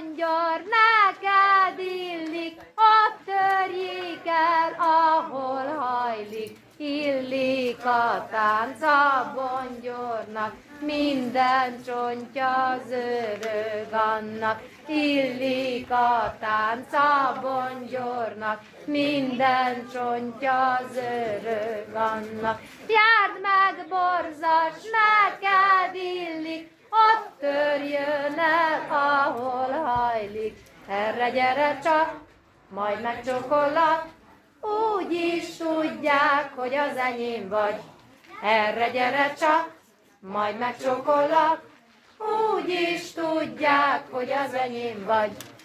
gyöngyör neked illik, ott törjék el, ahol hajlik. Illik a tánc a bongyornak, minden csontja zörög annak. Illik a tánc a bongyornak, minden csontja zörög annak. Járd meg, bongyornak, Erre gyere csak, majd megcsokollak, úgy is tudják, hogy az enyém vagy. Erre gyere csak, majd megcsokollak, úgy is tudják, hogy az enyém vagy.